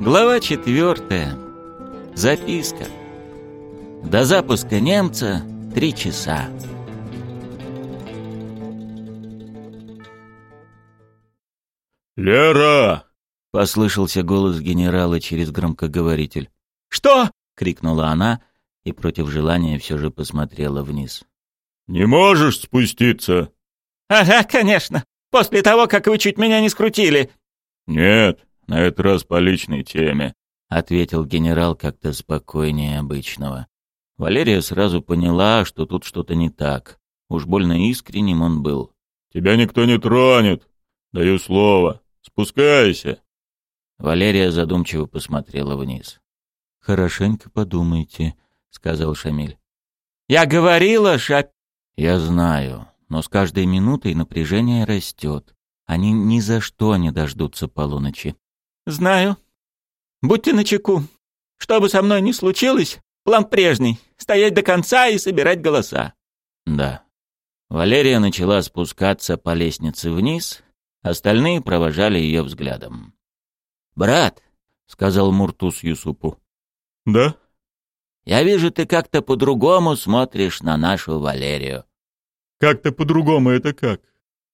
Глава четвертая. Записка. До запуска немца три часа. «Лера!» — послышался голос генерала через громкоговоритель. «Что?» — крикнула она и против желания все же посмотрела вниз. «Не можешь спуститься?» «Ага, конечно. После того, как вы чуть меня не скрутили». «Нет, на этот раз по личной теме», — ответил генерал как-то спокойнее обычного. Валерия сразу поняла, что тут что-то не так. Уж больно искренним он был. «Тебя никто не тронет. Даю слово. Спускайся». Валерия задумчиво посмотрела вниз. «Хорошенько подумайте», — сказал Шамиль. «Я говорила, Шап...» «Я знаю, но с каждой минутой напряжение растет. Они ни за что не дождутся полуночи. «Знаю. Будьте начеку. Что бы со мной ни случилось, план прежний — стоять до конца и собирать голоса». «Да». Валерия начала спускаться по лестнице вниз, остальные провожали ее взглядом. «Брат», — сказал Муртус Юсупу. «Да?» «Я вижу, ты как-то по-другому смотришь на нашу Валерию». «Как-то по-другому это как?»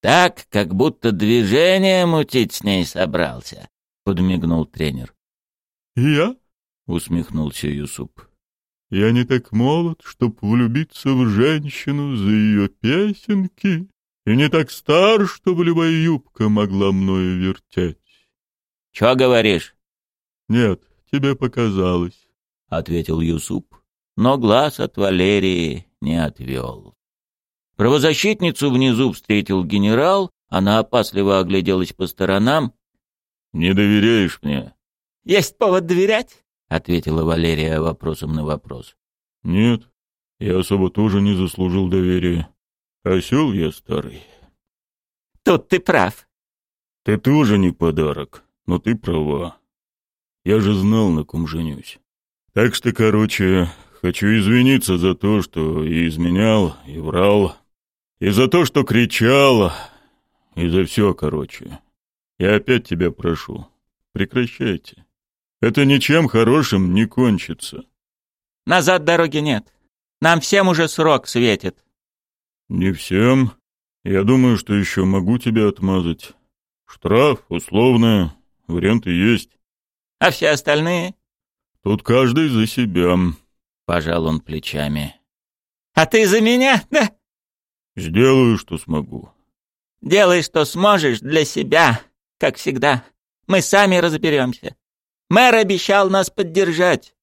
«Так, как будто движение мутить с ней собрался подмигнул тренер. «Я?» — усмехнулся Юсуп. «Я не так молод, чтоб влюбиться в женщину за ее песенки, и не так стар, чтобы любая юбка могла мною вертеть». «Чё говоришь?» «Нет, тебе показалось», — ответил Юсуп, но глаз от Валерии не отвел. Правозащитницу внизу встретил генерал, она опасливо огляделась по сторонам «Не доверяешь мне?» «Есть повод доверять?» — ответила Валерия вопросом на вопрос. «Нет, я особо тоже не заслужил доверия. Осел я старый». «Тут ты прав». «Ты тоже не подарок, но ты права. Я же знал, на ком женюсь. Так что, короче, хочу извиниться за то, что и изменял, и врал, и за то, что кричал, и за все, короче. Я опять тебя прошу, прекращайте. Это ничем хорошим не кончится. Назад дороги нет. Нам всем уже срок светит. Не всем. Я думаю, что еще могу тебя отмазать. Штраф, условно, варианты есть. А все остальные? Тут каждый за себя. Пожал он плечами. А ты за меня, да? Сделаю, что смогу. Делай, что сможешь для себя как всегда. Мы сами разберемся. Мэр обещал нас поддержать.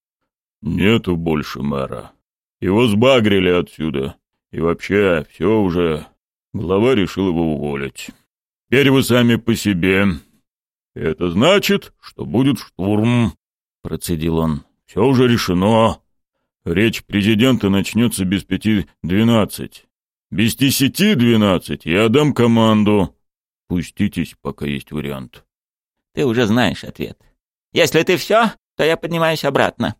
Нету больше мэра. Его сбагрили отсюда. И вообще, все уже. Глава решил его уволить. Теперь вы сами по себе. Это значит, что будет штурм, процедил он. Все уже решено. Речь президента начнется без пяти двенадцать. Без десяти двенадцать я дам команду. Пуститесь, пока есть вариант. Ты уже знаешь ответ. Если ты все, то я поднимаюсь обратно.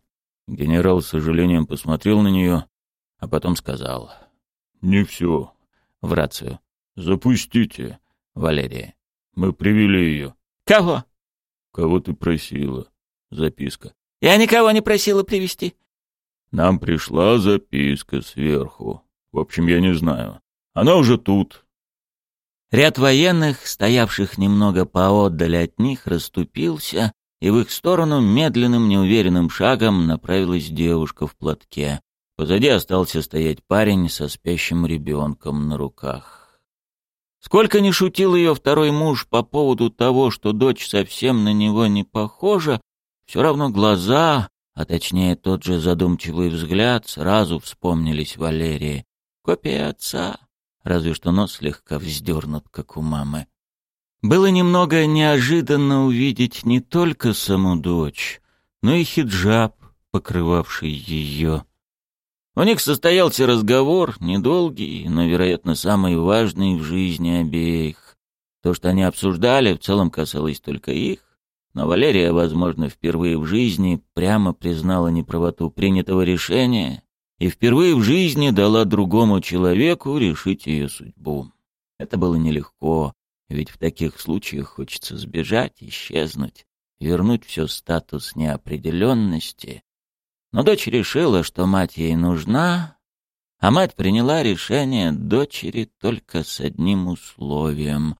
Генерал с сожалением посмотрел на нее, а потом сказал. Не все. В рацию. Запустите. Валерия. Мы привели ее. Кого? Кого ты просила? Записка. Я никого не просила привести. Нам пришла записка сверху. В общем, я не знаю. Она уже тут, Ряд военных, стоявших немного поотдаль от них, расступился, и в их сторону медленным неуверенным шагом направилась девушка в платке. Позади остался стоять парень со спящим ребенком на руках. Сколько ни шутил ее второй муж по поводу того, что дочь совсем на него не похожа, все равно глаза, а точнее тот же задумчивый взгляд, сразу вспомнились Валерии. Копия отца разве что нос слегка вздернут, как у мамы. Было немного неожиданно увидеть не только саму дочь, но и хиджаб, покрывавший ее. У них состоялся разговор, недолгий, но, вероятно, самый важный в жизни обеих. То, что они обсуждали, в целом касалось только их, но Валерия, возможно, впервые в жизни прямо признала неправоту принятого решения и впервые в жизни дала другому человеку решить ее судьбу. Это было нелегко, ведь в таких случаях хочется сбежать, исчезнуть. вернуть все статус неопределенности. Но дочь решила, что мать ей нужна, а мать приняла решение дочери только с одним условием,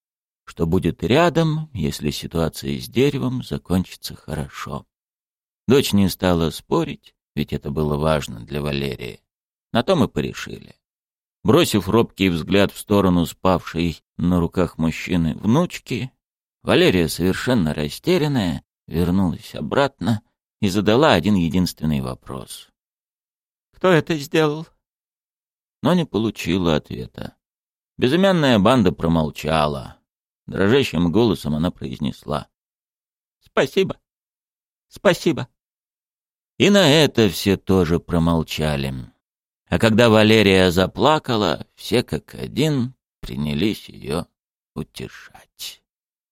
что будет рядом, если ситуация с деревом закончится хорошо. Дочь не стала спорить, ведь это было важно для Валерии. На том и порешили. Бросив робкий взгляд в сторону спавшей на руках мужчины внучки, Валерия, совершенно растерянная, вернулась обратно и задала один единственный вопрос. «Кто это сделал?» Но не получила ответа. Безымянная банда промолчала. Дрожащим голосом она произнесла. «Спасибо. Спасибо». И на это все тоже промолчали. А когда Валерия заплакала, все как один принялись ее утешать.